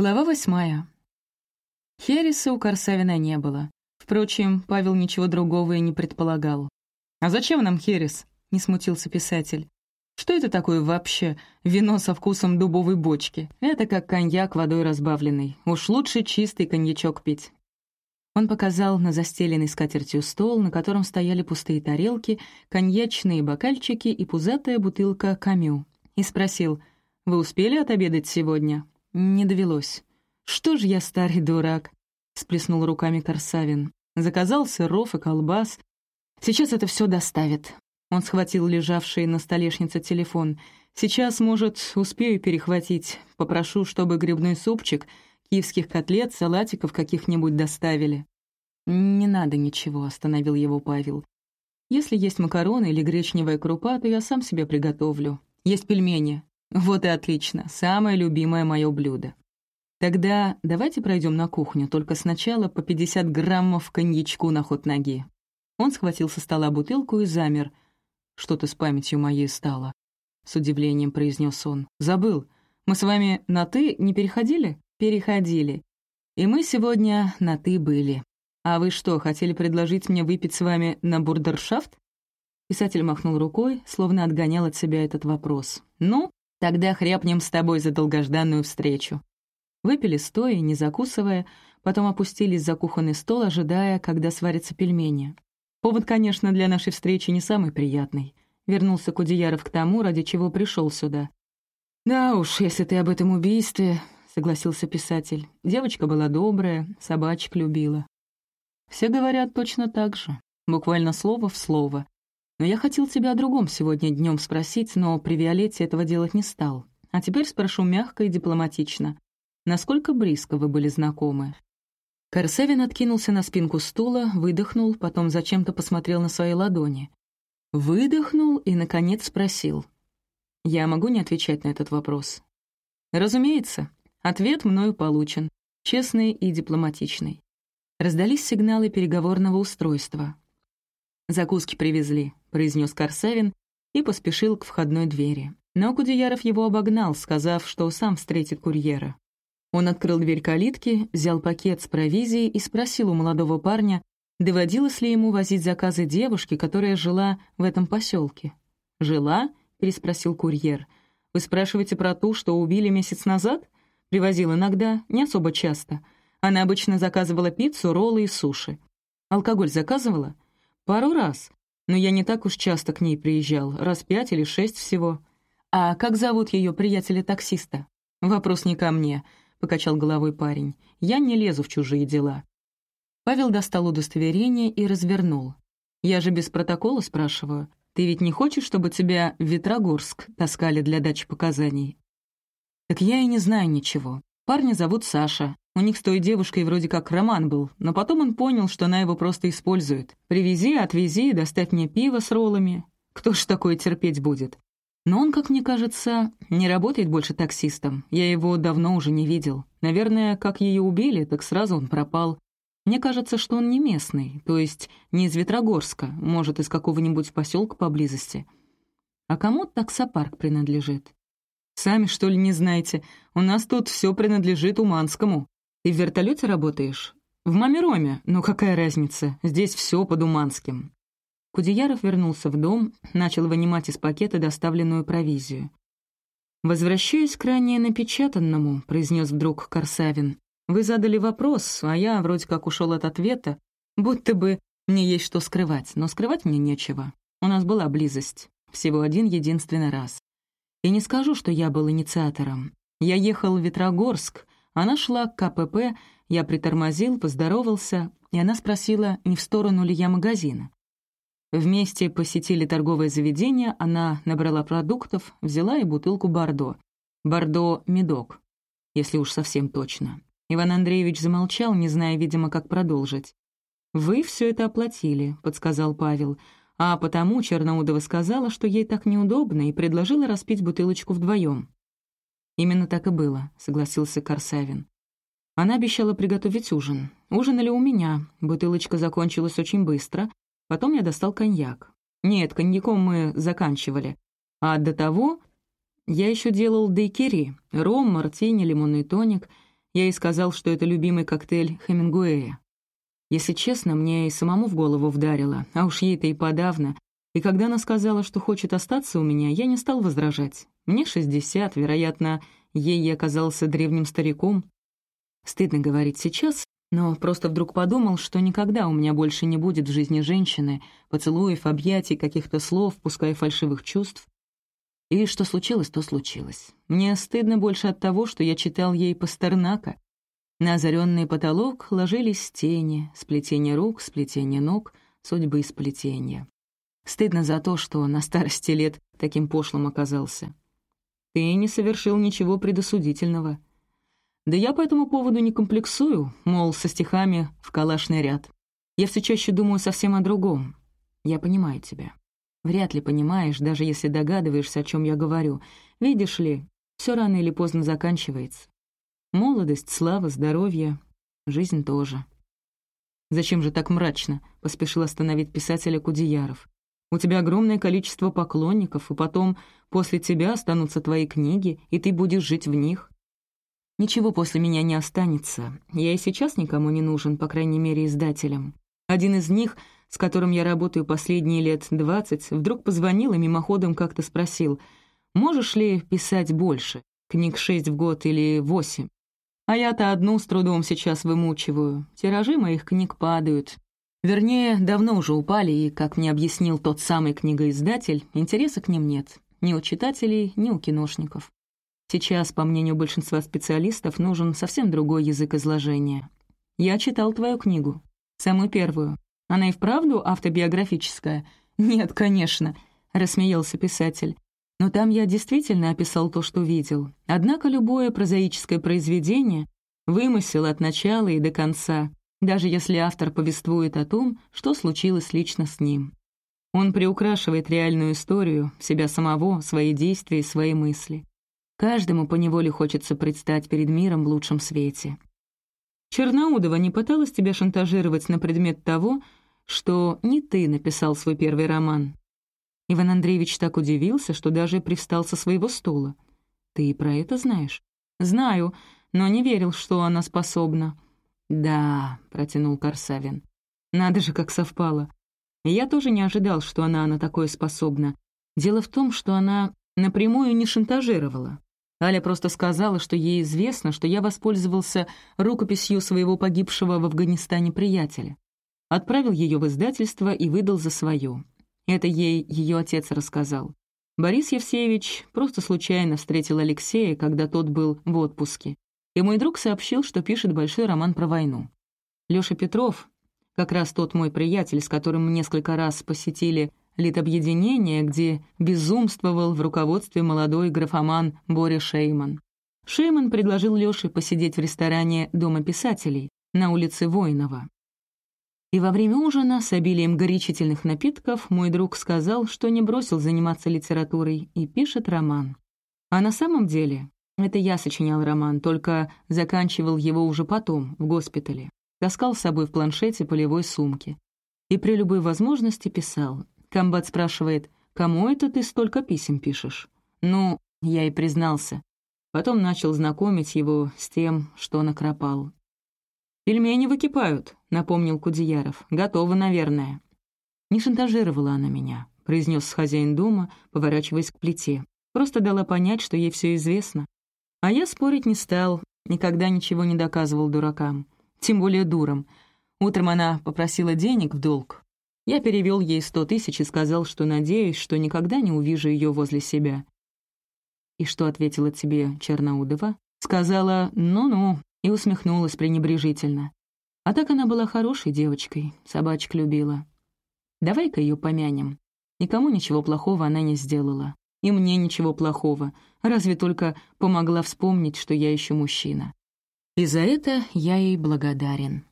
Глава восьмая. Хереса у Корсавина не было. Впрочем, Павел ничего другого и не предполагал. «А зачем нам херес?» — не смутился писатель. «Что это такое вообще? Вино со вкусом дубовой бочки. Это как коньяк водой разбавленный. Уж лучше чистый коньячок пить». Он показал на застеленный скатертью стол, на котором стояли пустые тарелки, коньячные бокальчики и пузатая бутылка камю, и спросил, «Вы успели отобедать сегодня?» «Не довелось». «Что ж я старый дурак?» — сплеснул руками Корсавин. «Заказал сыров и колбас. Сейчас это все доставит». Он схватил лежавший на столешнице телефон. «Сейчас, может, успею перехватить. Попрошу, чтобы грибной супчик, киевских котлет, салатиков каких-нибудь доставили». «Не надо ничего», — остановил его Павел. «Если есть макароны или гречневая крупа, то я сам себе приготовлю. Есть пельмени. Вот и отлично, самое любимое мое блюдо. Тогда давайте пройдем на кухню, только сначала по 50 граммов коньячку на ход ноги. Он схватил со стола бутылку и замер. Что-то с памятью моей стало. С удивлением произнес он. Забыл. Мы с вами на «ты» не переходили? Переходили. И мы сегодня на «ты» были. А вы что, хотели предложить мне выпить с вами на бурдершафт? Писатель махнул рукой, словно отгонял от себя этот вопрос. «Ну, Тогда хряпнем с тобой за долгожданную встречу». Выпили стоя, не закусывая, потом опустились за кухонный стол, ожидая, когда сварятся пельмени. Повод, конечно, для нашей встречи не самый приятный. Вернулся Кудеяров к тому, ради чего пришел сюда. «Да уж, если ты об этом убийстве», — согласился писатель. Девочка была добрая, собачек любила. Все говорят точно так же, буквально слово в слово. Но я хотел тебя о другом сегодня днем спросить, но при Виолетте этого делать не стал. А теперь спрошу мягко и дипломатично. Насколько близко вы были знакомы?» Корсевин откинулся на спинку стула, выдохнул, потом зачем-то посмотрел на свои ладони. Выдохнул и, наконец, спросил. «Я могу не отвечать на этот вопрос?» «Разумеется. Ответ мною получен. Честный и дипломатичный». Раздались сигналы переговорного устройства. «Закуски привезли», — произнес Корсавин и поспешил к входной двери. Но Кудеяров его обогнал, сказав, что сам встретит курьера. Он открыл дверь калитки, взял пакет с провизией и спросил у молодого парня, доводилось ли ему возить заказы девушки, которая жила в этом поселке. «Жила?» — переспросил курьер. «Вы спрашиваете про ту, что убили месяц назад?» «Привозил иногда, не особо часто. Она обычно заказывала пиццу, роллы и суши. Алкоголь заказывала?» «Пару раз. Но я не так уж часто к ней приезжал, раз пять или шесть всего». «А как зовут ее приятеля-таксиста?» «Вопрос не ко мне», — покачал головой парень. «Я не лезу в чужие дела». Павел достал удостоверение и развернул. «Я же без протокола спрашиваю. Ты ведь не хочешь, чтобы тебя в Ветрогорск таскали для дачи показаний?» «Так я и не знаю ничего. Парня зовут Саша. У них с той девушкой вроде как роман был, но потом он понял, что она его просто использует. «Привези, отвези, доставь мне пиво с роллами. Кто ж такое терпеть будет?» Но он, как мне кажется, не работает больше таксистом. Я его давно уже не видел. Наверное, как ее убили, так сразу он пропал. Мне кажется, что он не местный, то есть не из Ветрогорска, может, из какого-нибудь поселка поблизости. А кому таксопарк принадлежит? Сами, что ли, не знаете? У нас тут все принадлежит Уманскому. Ты в вертолете работаешь? В Мамироме, ну какая разница, здесь все под Уманским. Кудеяров вернулся в дом, начал вынимать из пакета доставленную провизию. «Возвращаюсь к ранее напечатанному», — произнес вдруг Корсавин. «Вы задали вопрос, а я вроде как ушел от ответа, будто бы мне есть что скрывать, но скрывать мне нечего. У нас была близость, всего один единственный раз. И не скажу, что я был инициатором. Я ехал в Ветрогорск, она шла к КПП, я притормозил, поздоровался, и она спросила, не в сторону ли я магазина. Вместе посетили торговое заведение, она набрала продуктов, взяла и бутылку Бордо. Бордо — медок, если уж совсем точно. Иван Андреевич замолчал, не зная, видимо, как продолжить. «Вы все это оплатили», — подсказал Павел, а потому Черноудова сказала, что ей так неудобно, и предложила распить бутылочку вдвоем. «Именно так и было», — согласился Корсавин. Она обещала приготовить ужин. Ужинали у меня, бутылочка закончилась очень быстро, потом я достал коньяк. Нет, коньяком мы заканчивали. А до того я еще делал дейкери, ром, мартини, лимонный тоник. я ей сказал, что это любимый коктейль Хемингуэя. Если честно, мне и самому в голову вдарило, а уж ей-то и подавно. И когда она сказала, что хочет остаться у меня, я не стал возражать. Мне 60, вероятно, ей я оказался древним стариком. Стыдно говорить сейчас, но просто вдруг подумал, что никогда у меня больше не будет в жизни женщины, поцелуев, объятий, каких-то слов, пускай фальшивых чувств. И что случилось, то случилось. Мне стыдно больше от того, что я читал ей Пастернака. На озаренный потолок ложились тени, сплетение рук, сплетение ног, судьбы сплетения. Стыдно за то, что на старости лет таким пошлым оказался. Ты не совершил ничего предосудительного. Да я по этому поводу не комплексую, мол, со стихами в калашный ряд. Я все чаще думаю совсем о другом. Я понимаю тебя. Вряд ли понимаешь, даже если догадываешься, о чем я говорю. Видишь ли, все рано или поздно заканчивается. Молодость, слава, здоровье, жизнь тоже. «Зачем же так мрачно?» — поспешил остановить писателя Кудеяров. «У тебя огромное количество поклонников, и потом после тебя останутся твои книги, и ты будешь жить в них. Ничего после меня не останется. Я и сейчас никому не нужен, по крайней мере, издателям. Один из них, с которым я работаю последние лет двадцать, вдруг позвонил и мимоходом как-то спросил, «Можешь ли писать больше? Книг шесть в год или восемь?» А я-то одну с трудом сейчас вымучиваю. Тиражи моих книг падают. Вернее, давно уже упали, и, как мне объяснил тот самый книгоиздатель, интереса к ним нет. Ни у читателей, ни у киношников. Сейчас, по мнению большинства специалистов, нужен совсем другой язык изложения. Я читал твою книгу, самую первую. Она и вправду автобиографическая? Нет, конечно, рассмеялся писатель. Но там я действительно описал то, что видел. Однако любое прозаическое произведение — вымысел от начала и до конца, даже если автор повествует о том, что случилось лично с ним. Он приукрашивает реальную историю, себя самого, свои действия и свои мысли. Каждому поневоле хочется предстать перед миром в лучшем свете. Черноудова не пыталась тебя шантажировать на предмет того, что не ты написал свой первый роман. Иван Андреевич так удивился, что даже привстал со своего стула. Ты и про это знаешь? Знаю, но не верил, что она способна. Да, протянул Корсавин. Надо же, как совпало. Я тоже не ожидал, что она на такое способна. Дело в том, что она напрямую не шантажировала. Аля просто сказала, что ей известно, что я воспользовался рукописью своего погибшего в Афганистане приятеля. Отправил ее в издательство и выдал за свою. Это ей ее отец рассказал. Борис Евсеевич просто случайно встретил Алексея, когда тот был в отпуске. И мой друг сообщил, что пишет большой роман про войну. Лёша Петров, как раз тот мой приятель, с которым мы несколько раз посетили литобъединения, где безумствовал в руководстве молодой графоман Боря Шейман. Шейман предложил Лёше посидеть в ресторане Дома писателей на улице Воинова. И во время ужина с обилием горячительных напитков мой друг сказал, что не бросил заниматься литературой и пишет роман. А на самом деле это я сочинял роман, только заканчивал его уже потом, в госпитале. Таскал с собой в планшете полевой сумки. И при любой возможности писал, Комбат спрашивает, «Кому это ты столько писем пишешь?» Ну, я и признался. Потом начал знакомить его с тем, что накропал. «Пельмени выкипают», — напомнил Кудеяров. «Готово, наверное». «Не шантажировала она меня», — произнес хозяин дома, поворачиваясь к плите. «Просто дала понять, что ей все известно. А я спорить не стал, никогда ничего не доказывал дуракам. Тем более дурам. Утром она попросила денег в долг. Я перевел ей сто тысяч и сказал, что надеюсь, что никогда не увижу ее возле себя. И что ответила тебе Черноудова? Сказала «ну-ну» и усмехнулась пренебрежительно. А так она была хорошей девочкой, собачек любила. Давай-ка ее помянем. Никому ничего плохого она не сделала. И мне ничего плохого, разве только помогла вспомнить, что я еще мужчина. И за это я ей благодарен.